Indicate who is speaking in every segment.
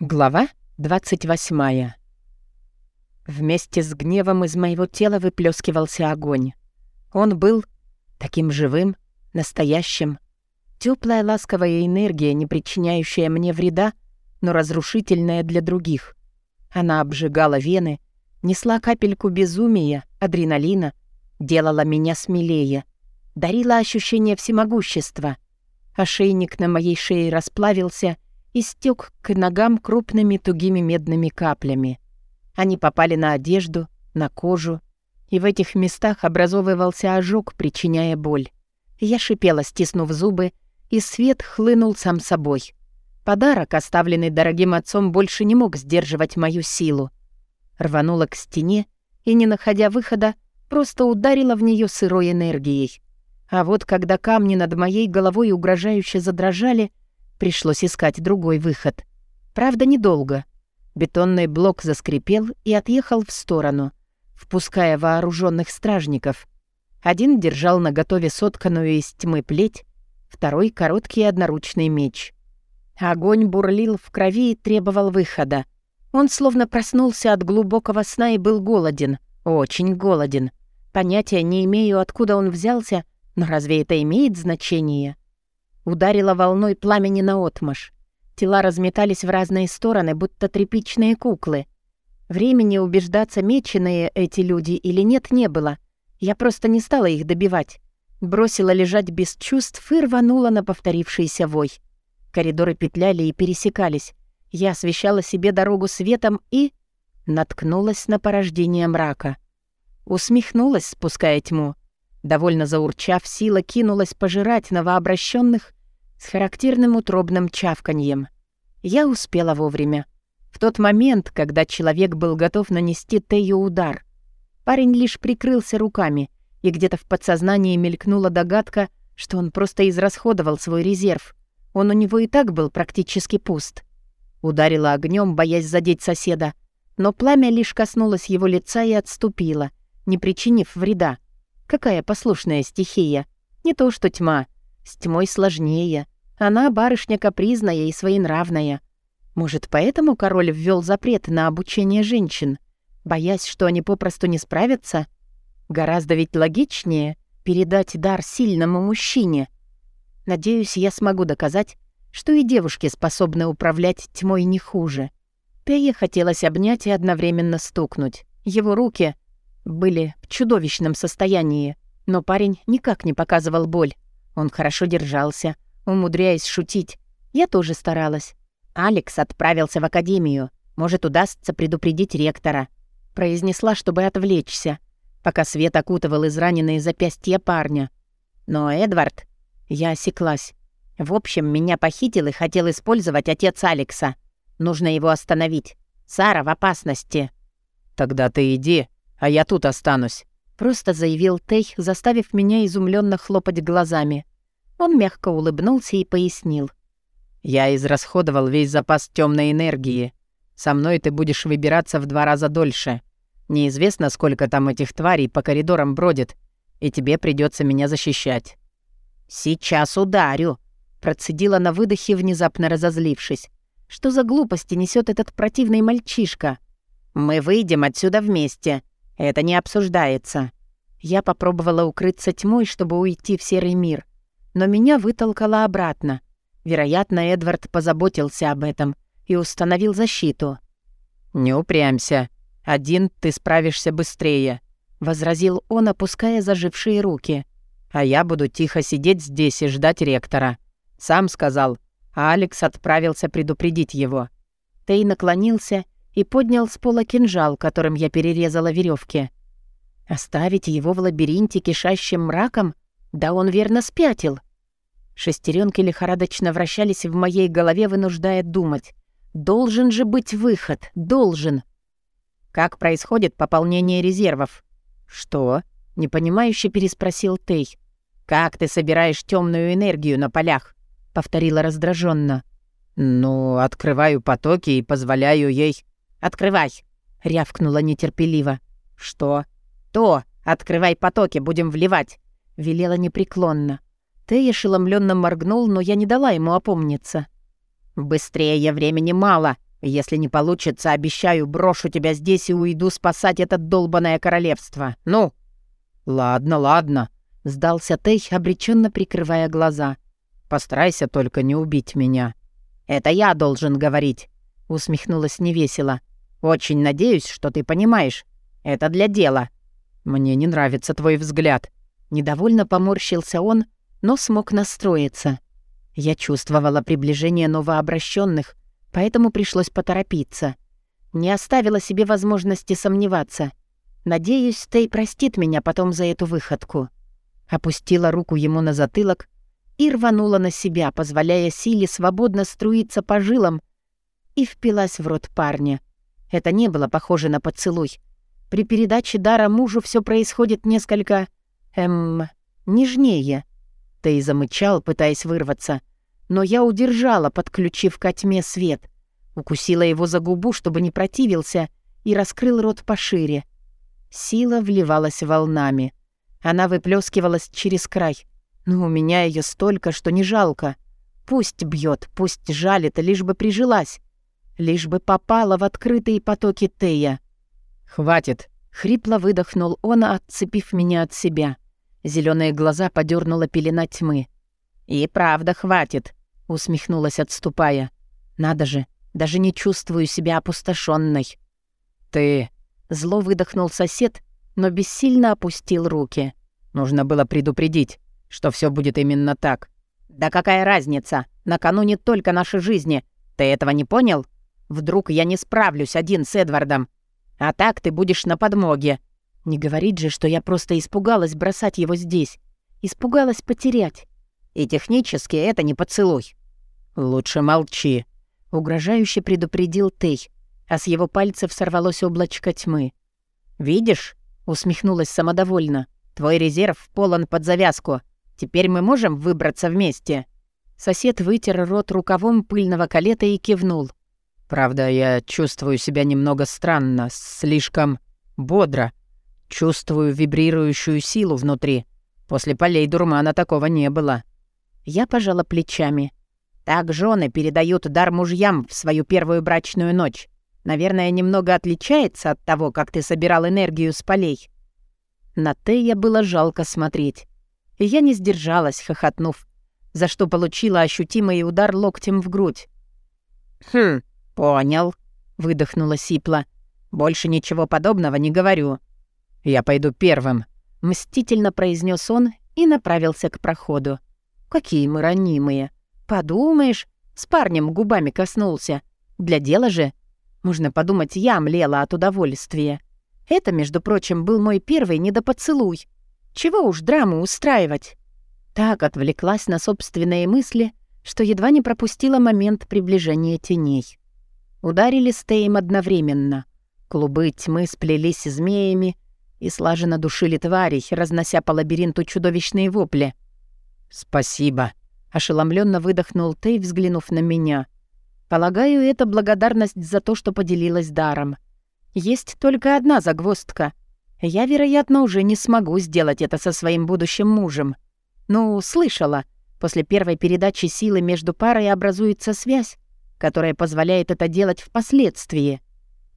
Speaker 1: Глава 28. Вместе с гневом из моего тела выплескивался огонь. Он был таким живым, настоящим. Теплая ласковая энергия, не причиняющая мне вреда, но разрушительная для других. Она обжигала вены, несла капельку безумия, адреналина, делала меня смелее, дарила ощущение всемогущества. Ошейник на моей шее расплавился — и стёк к ногам крупными тугими медными каплями. Они попали на одежду, на кожу, и в этих местах образовывался ожог, причиняя боль. Я шипела, стиснув зубы, и свет хлынул сам собой. Подарок, оставленный дорогим отцом, больше не мог сдерживать мою силу. Рванула к стене и, не находя выхода, просто ударила в нее сырой энергией. А вот когда камни над моей головой угрожающе задрожали, Пришлось искать другой выход. Правда, недолго. Бетонный блок заскрипел и отъехал в сторону, впуская вооруженных стражников. Один держал наготове сотканную из тьмы плеть, второй — короткий одноручный меч. Огонь бурлил в крови и требовал выхода. Он словно проснулся от глубокого сна и был голоден, очень голоден. Понятия не имею, откуда он взялся, но разве это имеет значение? Ударила волной пламени наотмашь. Тела разметались в разные стороны, будто тряпичные куклы. Времени убеждаться, меченые эти люди или нет, не было. Я просто не стала их добивать. Бросила лежать без чувств и рванула на повторившийся вой. Коридоры петляли и пересекались. Я освещала себе дорогу светом и... Наткнулась на порождение мрака. Усмехнулась, спуская тьму. Довольно заурчав, сила кинулась пожирать новообращенных с характерным утробным чавканьем. Я успела вовремя. В тот момент, когда человек был готов нанести Тею удар. Парень лишь прикрылся руками, и где-то в подсознании мелькнула догадка, что он просто израсходовал свой резерв. Он у него и так был практически пуст. Ударила огнем, боясь задеть соседа, но пламя лишь коснулось его лица и отступило, не причинив вреда. Какая послушная стихия. Не то что тьма — с тьмой сложнее. Она барышня капризная и своенравная. Может, поэтому король ввел запрет на обучение женщин, боясь, что они попросту не справятся? Гораздо ведь логичнее передать дар сильному мужчине. Надеюсь, я смогу доказать, что и девушки способны управлять тьмой не хуже. Пее хотелось обнять и одновременно стукнуть. Его руки были в чудовищном состоянии, но парень никак не показывал боль. Он хорошо держался, умудряясь шутить. Я тоже старалась. Алекс отправился в академию. Может, удастся предупредить ректора. Произнесла, чтобы отвлечься, пока свет окутывал израненные запястья парня. Но Эдвард... Я осеклась. В общем, меня похитил и хотел использовать отец Алекса. Нужно его остановить. Сара в опасности.
Speaker 2: «Тогда ты иди, а я тут останусь», —
Speaker 1: просто заявил Тей, заставив меня изумленно хлопать глазами. Он мягко улыбнулся и пояснил.
Speaker 2: «Я израсходовал весь запас темной энергии. Со мной ты будешь выбираться в два раза дольше. Неизвестно, сколько там этих тварей по коридорам бродит, и тебе придется меня защищать».
Speaker 1: «Сейчас ударю», — процедила на выдохе, внезапно разозлившись. «Что за глупости несет этот противный мальчишка? Мы выйдем отсюда вместе. Это не обсуждается». Я попробовала укрыться тьмой, чтобы уйти в серый мир но меня вытолкало обратно. Вероятно, Эдвард позаботился об этом и установил защиту.
Speaker 2: «Не упрямься. Один ты справишься быстрее», — возразил он, опуская зажившие руки. «А я буду тихо сидеть здесь и ждать ректора. Сам сказал, а Алекс отправился предупредить его».
Speaker 1: Тей наклонился и поднял с пола кинжал, которым я перерезала веревки. Оставить его в лабиринте, кишащим мраком? Да он верно спятил. Шестеренки лихорадочно вращались в моей голове, вынуждая думать. Должен же быть выход, должен. Как происходит пополнение резервов? Что? непонимающе переспросил Тей. Как ты собираешь темную энергию на полях? повторила раздраженно.
Speaker 2: Ну, открываю потоки и позволяю ей.
Speaker 1: Открывай, рявкнула нетерпеливо.
Speaker 2: Что?
Speaker 1: То, открывай потоки, будем вливать, велела непреклонно. Тей ошеломленно моргнул, но я не дала ему опомниться. «Быстрее, времени мало!»
Speaker 2: Если не получится, обещаю, брошу тебя здесь и уйду спасать это долбанное королевство. Ну?»
Speaker 1: «Ладно, ладно», — сдался Тей, обреченно прикрывая глаза. «Постарайся только не убить меня».
Speaker 2: «Это я должен говорить», — усмехнулась невесело. «Очень надеюсь, что ты понимаешь. Это для дела».
Speaker 1: «Мне не нравится твой взгляд».
Speaker 2: Недовольно поморщился он, но смог настроиться. Я чувствовала приближение новообращенных, поэтому пришлось поторопиться. Не оставила себе возможности сомневаться. Надеюсь, Тей простит меня потом за эту выходку. Опустила руку ему на затылок и рванула на себя, позволяя силе свободно струиться по жилам, и впилась в рот парня. Это не было похоже на поцелуй. При передаче дара мужу все происходит несколько... эм... нежнее. Тей замычал, пытаясь вырваться но я удержала, подключив ко тьме свет. Укусила его за губу, чтобы не противился, и раскрыл рот пошире. Сила вливалась волнами. Она выплескивалась через край. Но у меня ее столько, что не жалко. Пусть бьет, пусть жалит, лишь бы прижилась. Лишь бы попала в открытые потоки Тея.
Speaker 1: «Хватит!»
Speaker 2: — хрипло выдохнул он, отцепив меня от себя. Зеленые глаза подернула пелена тьмы. «И правда хватит!» усмехнулась, отступая. Надо же, даже не чувствую себя опустошенной.
Speaker 1: Ты
Speaker 2: зло выдохнул сосед, но бессильно опустил руки.
Speaker 1: Нужно было предупредить, что все будет именно так.
Speaker 2: Да какая разница? Накануне только нашей жизни. Ты этого не понял? Вдруг я не справлюсь один с Эдвардом. А так ты будешь на подмоге. Не говорить же, что я просто испугалась бросать его здесь. Испугалась потерять. И технически это не поцелуй.
Speaker 1: «Лучше молчи», —
Speaker 2: угрожающе предупредил Тей, а с его пальцев сорвалось облачко тьмы. «Видишь?» — усмехнулась самодовольно. «Твой резерв полон под завязку. Теперь мы можем выбраться вместе». Сосед вытер рот рукавом пыльного калета и кивнул.
Speaker 1: «Правда, я чувствую себя немного странно, слишком бодро. Чувствую вибрирующую силу внутри. После полей дурмана такого не было».
Speaker 2: Я пожала плечами. Так жены передают дар мужьям в свою первую брачную ночь. Наверное, немного отличается от того, как ты собирал энергию с полей. На Тея было жалко смотреть. И я не сдержалась, хохотнув, за что получила ощутимый удар локтем в грудь. «Хм, понял», — выдохнула Сипла. «Больше ничего подобного не говорю».
Speaker 1: «Я пойду первым», —
Speaker 2: мстительно произнес он и направился к проходу. «Какие мы ранимые!» Подумаешь, с парнем губами коснулся. Для дела же. Можно подумать, я млела от удовольствия. Это, между прочим, был мой первый недопоцелуй. Чего уж драму устраивать? Так отвлеклась на собственные мысли, что едва не пропустила момент приближения теней. Ударили с одновременно. Клубы тьмы сплелись змеями и слаженно душили тварей, разнося по лабиринту чудовищные вопли.
Speaker 1: «Спасибо»,
Speaker 2: Ошеломленно выдохнул Тей, взглянув на меня. Полагаю, это благодарность за то, что поделилась даром. Есть только одна загвоздка. Я, вероятно, уже не смогу сделать это со своим будущим мужем. Ну, слышала. После первой передачи силы между парой образуется связь, которая позволяет это делать впоследствии.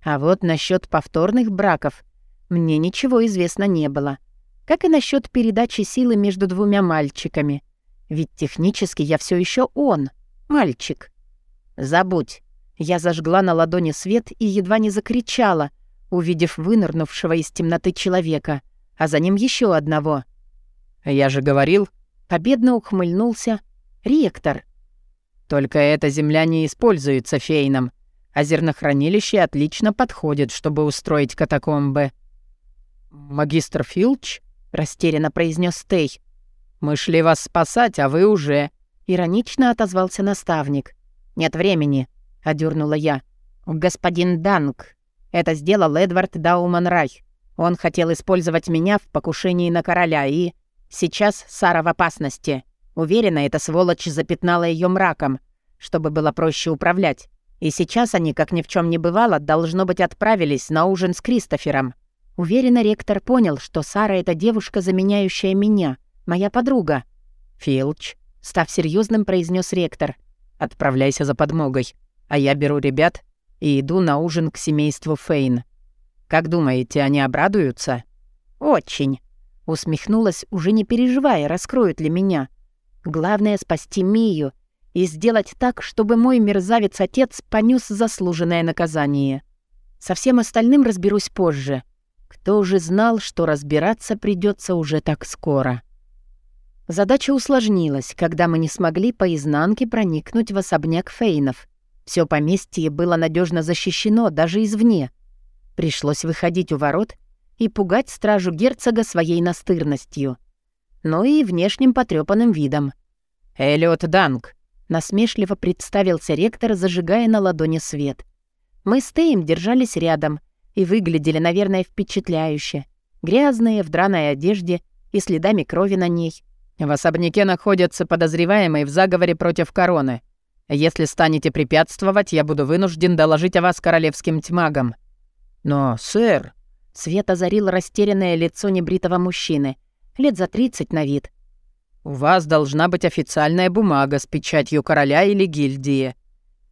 Speaker 2: А вот насчет повторных браков мне ничего известно не было. Как и насчет передачи силы между двумя мальчиками — ведь технически я все еще он, мальчик. Забудь. Я зажгла на ладони свет и едва не закричала, увидев вынырнувшего из темноты человека, а за ним еще одного.
Speaker 1: «Я же говорил...»
Speaker 2: Победно ухмыльнулся ректор.
Speaker 1: «Только эта земля не используется фейном, а зернохранилище отлично подходит, чтобы устроить катакомбы». «Магистр Филч?» — растерянно произнес Тей. «Мы шли вас спасать, а вы уже...»
Speaker 2: Иронично отозвался наставник. «Нет времени», — одернула я. «Господин Данг. Это сделал Эдвард Дауман-Рай. Он хотел использовать меня в покушении на короля, и... Сейчас Сара в опасности. Уверена, эта сволочь запятнала ее мраком, чтобы было проще управлять. И сейчас они, как ни в чем не бывало, должно быть, отправились на ужин с Кристофером. Уверена, ректор понял, что Сара — это девушка, заменяющая меня — моя подруга».
Speaker 1: «Филч», —
Speaker 2: став серьезным, произнес ректор.
Speaker 1: «Отправляйся за подмогой, а я беру ребят
Speaker 2: и иду на ужин к семейству Фейн. Как думаете, они обрадуются?»
Speaker 1: «Очень», — усмехнулась, уже не переживая, раскроют ли меня. «Главное — спасти Мию и сделать так, чтобы мой мерзавец-отец понес заслуженное наказание. Со всем остальным разберусь позже. Кто же знал, что разбираться придется уже так скоро?» Задача усложнилась, когда мы не смогли по изнанке проникнуть в особняк Фейнов. Все поместье было надежно защищено даже извне. Пришлось выходить у ворот и пугать стражу герцога своей настырностью. Но и внешним потрёпанным видом.
Speaker 2: «Эллиот Данг», —
Speaker 1: насмешливо представился ректор, зажигая на ладони свет. Мы с Теем держались рядом и выглядели, наверное, впечатляюще. Грязные, в драной одежде и следами крови на ней.
Speaker 2: В особняке находятся подозреваемые в заговоре против короны. Если станете препятствовать, я буду вынужден доложить о вас королевским тьмагам». «Но, сэр...»
Speaker 1: Свет озарил растерянное лицо небритого мужчины, лет за тридцать на вид.
Speaker 2: «У вас должна быть официальная бумага с печатью короля или гильдии.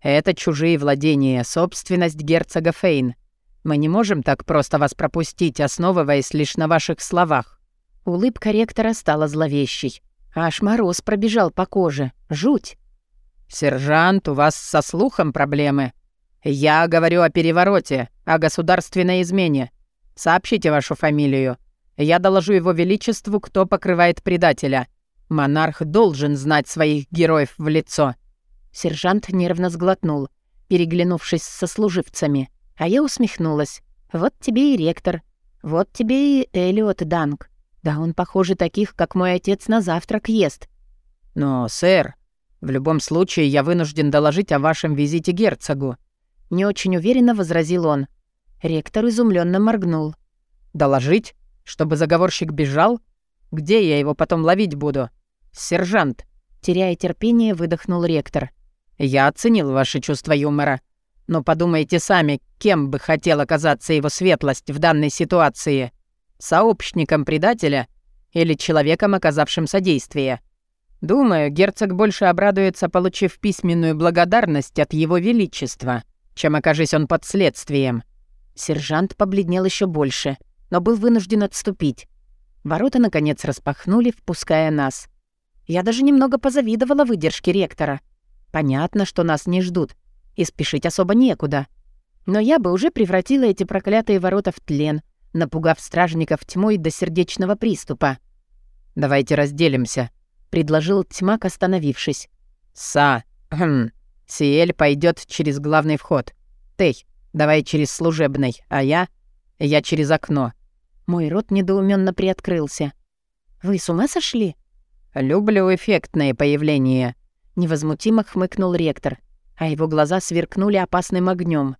Speaker 2: Это чужие владения, собственность герцога Фейн. Мы не можем так просто вас пропустить, основываясь лишь на ваших словах».
Speaker 1: Улыбка ректора стала зловещей. Аж мороз пробежал по коже. Жуть.
Speaker 2: «Сержант, у вас со слухом проблемы. Я говорю о перевороте, о государственной измене. Сообщите вашу фамилию. Я доложу его величеству, кто покрывает предателя. Монарх должен знать своих героев в лицо».
Speaker 1: Сержант нервно сглотнул, переглянувшись со служивцами. А я усмехнулась. «Вот тебе и ректор. Вот тебе и Элиот Данг. Да он, похоже, таких, как мой отец, на завтрак ест».
Speaker 2: «Но, сэр, в любом случае, я вынужден доложить о вашем визите герцогу».
Speaker 1: Не очень уверенно возразил он. Ректор изумленно моргнул.
Speaker 2: «Доложить? Чтобы заговорщик бежал? Где я его потом ловить буду? Сержант!»
Speaker 1: Теряя терпение, выдохнул ректор.
Speaker 2: «Я оценил ваше чувство юмора. Но подумайте сами, кем бы хотел оказаться его светлость в данной ситуации. Сообщником предателя или человеком, оказавшим содействие?» Думаю, герцог больше обрадуется, получив письменную благодарность от его величества, чем окажись он под следствием.
Speaker 1: Сержант побледнел еще больше, но был вынужден отступить. Ворота, наконец, распахнули, впуская нас. Я даже немного позавидовала выдержке ректора. Понятно, что нас не ждут, и спешить особо некуда. Но я бы уже превратила эти проклятые ворота в тлен, напугав стражников тьмой до сердечного приступа.
Speaker 2: «Давайте разделимся», —
Speaker 1: предложил Тьмак, остановившись.
Speaker 2: «Са, хм, Сиэль пойдет через главный вход. Тей, давай через служебный, а я... Я через окно».
Speaker 1: Мой рот недоуменно приоткрылся. «Вы с ума сошли?»
Speaker 2: «Люблю эффектное появление», — невозмутимо хмыкнул ректор,
Speaker 1: а его глаза сверкнули опасным огнем.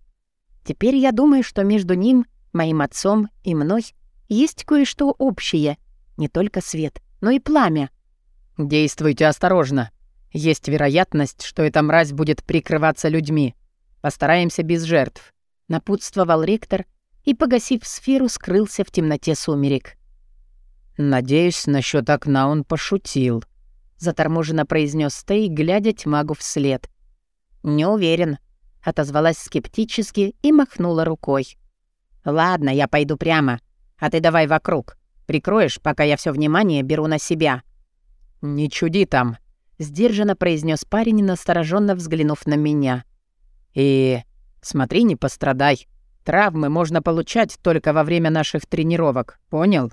Speaker 1: «Теперь я думаю, что между ним, моим отцом и мной есть кое-что общее. Не только свет, но и пламя».
Speaker 2: «Действуйте осторожно. Есть вероятность, что эта мразь будет прикрываться людьми. Постараемся без жертв», —
Speaker 1: напутствовал ректор и, погасив сферу, скрылся в темноте сумерек.
Speaker 2: «Надеюсь, насчет окна он пошутил», — заторможенно произнес Тей, глядя тьмагу вслед.
Speaker 1: «Не уверен», — отозвалась скептически и махнула рукой. «Ладно, я пойду прямо, а ты давай вокруг. Прикроешь, пока я все внимание беру на себя».
Speaker 2: «Не чуди там», — сдержанно произнес парень, настороженно взглянув на меня. «И смотри, не пострадай. Травмы можно получать только во время наших тренировок, понял?»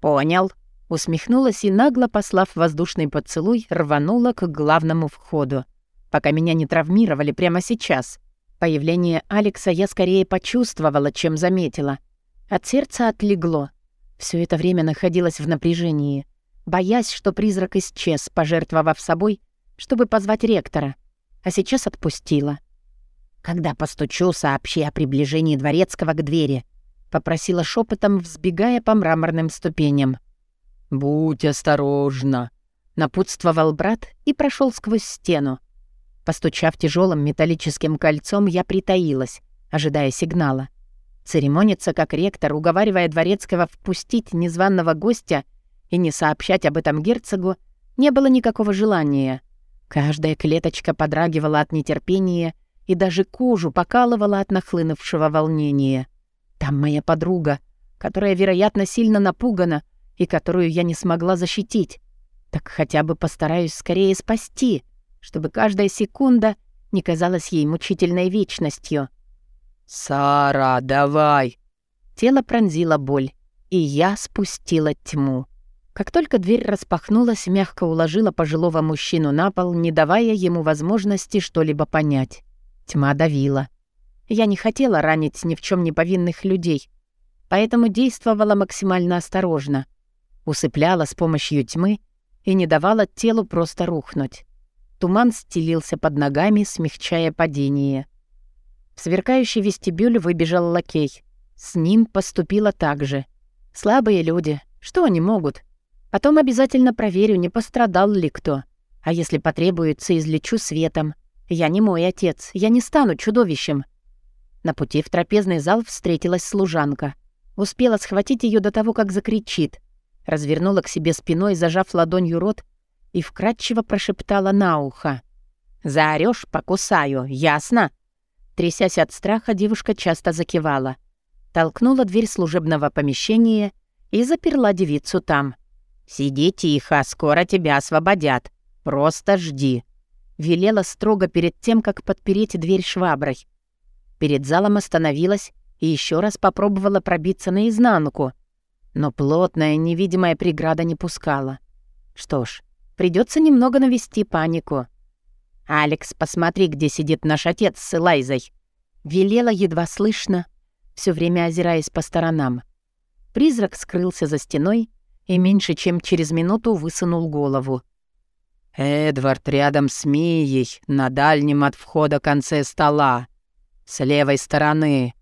Speaker 1: «Понял», — усмехнулась и, нагло послав воздушный поцелуй, рванула к главному входу. Пока меня не травмировали прямо сейчас. Появление Алекса я скорее почувствовала, чем заметила. От сердца отлегло. Все это время находилась в напряжении боясь, что призрак исчез, пожертвовав собой, чтобы позвать ректора, а сейчас отпустила. «Когда постучу, сообщи о приближении дворецкого к двери», — попросила шепотом, взбегая по мраморным ступеням.
Speaker 2: «Будь осторожна», —
Speaker 1: напутствовал брат и прошел сквозь стену. Постучав тяжелым металлическим кольцом, я притаилась, ожидая сигнала. Церемониться как ректор, уговаривая дворецкого впустить незваного гостя — и не сообщать об этом герцогу не было никакого желания. Каждая клеточка подрагивала от нетерпения и даже кожу покалывало от нахлынувшего волнения. Там моя подруга, которая, вероятно, сильно напугана и которую я не смогла защитить. Так хотя бы постараюсь скорее спасти, чтобы каждая секунда не казалась ей мучительной вечностью.
Speaker 2: «Сара, давай!»
Speaker 1: Тело пронзило боль, и я спустила тьму. Как только дверь распахнулась, мягко уложила пожилого мужчину на пол, не давая ему возможности что-либо понять. Тьма давила. Я не хотела ранить ни в чем не повинных людей, поэтому действовала максимально осторожно. Усыпляла с помощью тьмы и не давала телу просто рухнуть. Туман стелился под ногами, смягчая падение. В сверкающий вестибюль выбежал лакей. С ним поступила так же. Слабые люди. Что они могут? Потом обязательно проверю, не пострадал ли кто. А если потребуется, излечу светом. Я не мой отец, я не стану чудовищем. На пути в трапезный зал встретилась служанка. Успела схватить ее до того, как закричит. Развернула к себе спиной, зажав ладонью рот, и вкратчиво прошептала на ухо. «Заорёшь — покусаю, ясно?» Трясясь от страха, девушка часто закивала. Толкнула дверь служебного помещения и заперла девицу там. «Сиди тихо, скоро тебя освободят. Просто жди», — велела строго перед тем, как подпереть дверь шваброй. Перед залом остановилась и еще раз попробовала пробиться наизнанку, но плотная невидимая преграда не пускала. Что ж, придется немного навести панику. «Алекс, посмотри, где сидит наш отец с Элайзой», — велела едва слышно, все время озираясь по сторонам. Призрак скрылся за стеной, и меньше чем через минуту высунул голову.
Speaker 2: «Эдвард рядом с Мией, на дальнем от входа конце стола, с левой стороны.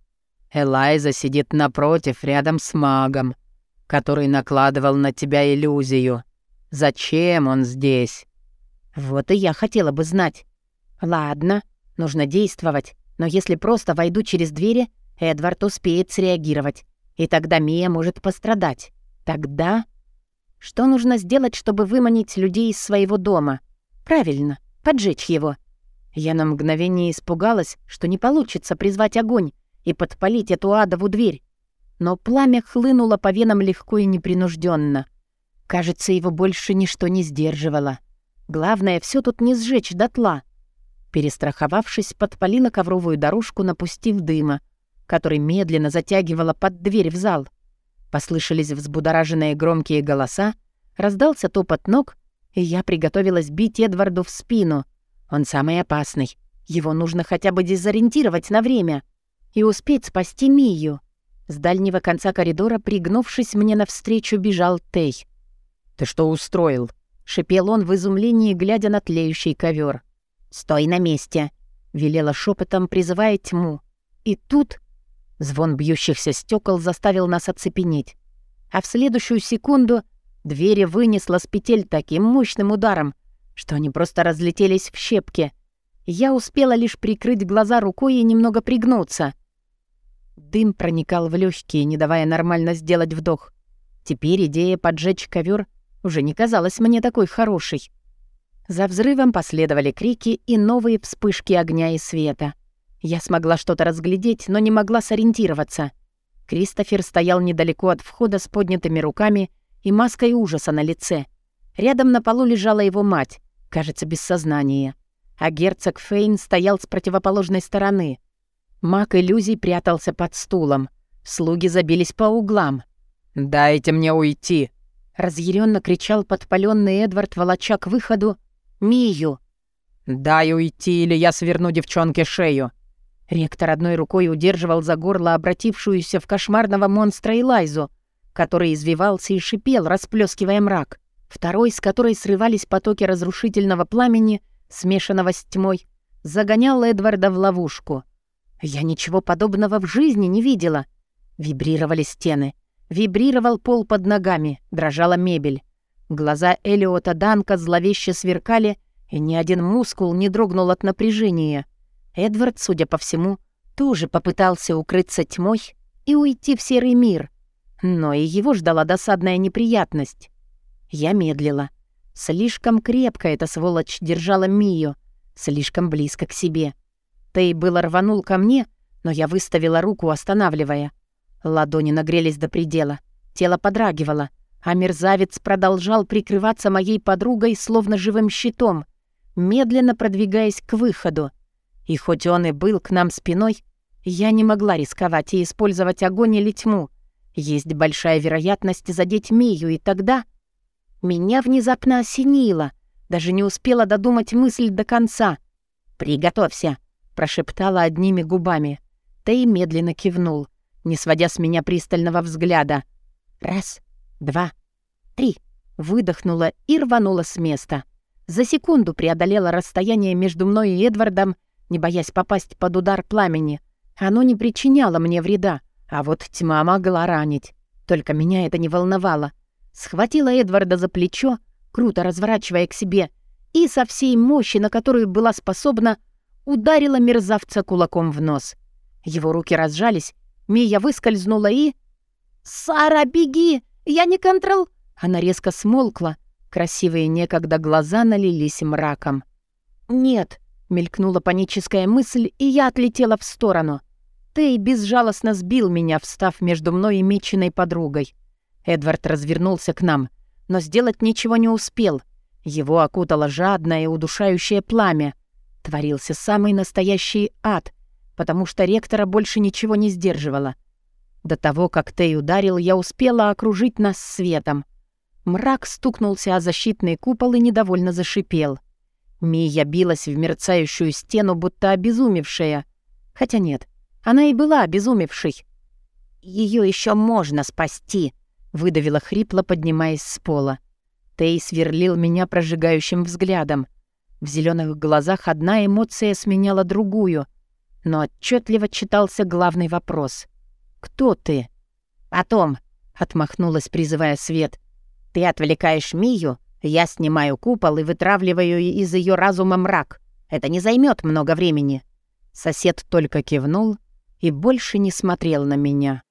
Speaker 2: Элайза сидит напротив, рядом с магом, который накладывал на тебя иллюзию. Зачем он здесь?»
Speaker 1: «Вот и я хотела бы знать. Ладно, нужно действовать, но если просто войду через двери, Эдвард успеет среагировать, и тогда Мия может пострадать. Тогда... Что нужно сделать, чтобы выманить людей из своего дома? Правильно, поджечь его. Я на мгновение испугалась, что не получится призвать огонь и подпалить эту адову дверь. Но пламя хлынуло по венам легко и непринужденно. Кажется, его больше ничто не сдерживало. Главное, все тут не сжечь дотла. Перестраховавшись, подпалила ковровую дорожку, напустив дыма, который медленно затягивала под дверь в зал — Послышались взбудораженные громкие голоса, раздался топот ног, и я приготовилась бить Эдварду в спину. Он самый опасный. Его нужно хотя бы дезориентировать на время и успеть спасти Мию. С дальнего конца коридора, пригнувшись мне навстречу, бежал Тей.
Speaker 2: «Ты что устроил?»
Speaker 1: — шипел он в изумлении, глядя на тлеющий ковер. «Стой на месте!» — велела шепотом, призывая тьму. И тут Звон бьющихся стекол заставил нас оцепенеть. А в следующую секунду двери вынесло с петель таким мощным ударом, что они просто разлетелись в щепки. Я успела лишь прикрыть глаза рукой и немного пригнуться. Дым проникал в легкие, не давая нормально сделать вдох. Теперь идея поджечь ковер уже не казалась мне такой хорошей. За взрывом последовали крики и новые вспышки огня и света. Я смогла что-то разглядеть, но не могла сориентироваться. Кристофер стоял недалеко от входа с поднятыми руками и маской ужаса на лице. Рядом на полу лежала его мать, кажется, без сознания. А герцог Фейн стоял с противоположной стороны. Маг иллюзий прятался под стулом. Слуги забились по углам.
Speaker 2: «Дайте мне уйти!»
Speaker 1: Разъяренно кричал подпаленный Эдвард, волоча к выходу Мию.
Speaker 2: «Дай уйти, или я сверну девчонке шею!»
Speaker 1: Ректор одной рукой удерживал за горло обратившуюся в кошмарного монстра Элайзу, который извивался и шипел, расплескивая мрак. Второй, с которой срывались потоки разрушительного пламени, смешанного с тьмой, загонял Эдварда в ловушку. Я ничего подобного в жизни не видела. Вибрировали стены, вибрировал пол под ногами, дрожала мебель. Глаза Элиота Данка зловеще сверкали, и ни один мускул не дрогнул от напряжения. Эдвард, судя по всему, тоже попытался укрыться тьмой и уйти в серый мир, но и его ждала досадная неприятность. Я медлила. Слишком крепко эта сволочь держала Мию, слишком близко к себе. Тей было рванул ко мне, но я выставила руку, останавливая. Ладони нагрелись до предела, тело подрагивало, а мерзавец продолжал прикрываться моей подругой словно живым щитом, медленно продвигаясь к выходу. И хоть он и был к нам спиной, я не могла рисковать и использовать огонь или тьму. Есть большая вероятность задеть Мию, и тогда... Меня внезапно осенило. Даже не успела додумать мысль до конца. «Приготовься», — прошептала одними губами. Тей медленно кивнул, не сводя с меня пристального взгляда. «Раз, два, три», — выдохнула и рванула с места. За секунду преодолела расстояние между мной и Эдвардом, не боясь попасть под удар пламени. Оно не причиняло мне вреда, а вот тьма могла ранить. Только меня это не волновало. Схватила Эдварда за плечо, круто разворачивая к себе, и со всей мощи, на которую была способна, ударила мерзавца кулаком в нос. Его руки разжались, Мия выскользнула и... «Сара, беги! Я не контрол...» Она резко смолкла. Красивые некогда глаза налились мраком. «Нет», — мелькнула паническая мысль, и я отлетела в сторону. Тей безжалостно сбил меня, встав между мной и меченой подругой. Эдвард развернулся к нам, но сделать ничего не успел. Его окутало жадное и удушающее пламя. Творился самый настоящий ад, потому что ректора больше ничего не сдерживало. До того, как Тей ударил, я успела окружить нас светом. Мрак стукнулся о защитный купол и недовольно зашипел. Мия билась в мерцающую стену, будто обезумевшая. Хотя нет, она и была обезумевшей. Ее еще можно спасти», — выдавила хрипло, поднимаясь с пола. Тей сверлил меня прожигающим взглядом. В зеленых глазах одна эмоция сменяла другую, но отчетливо читался главный вопрос. «Кто ты?» «Потом», — отмахнулась, призывая свет. «Ты отвлекаешь Мию, я снимаю купол и вытравливаю из ее разума мрак. Это не займет много времени». Сосед только кивнул и больше не смотрел на меня.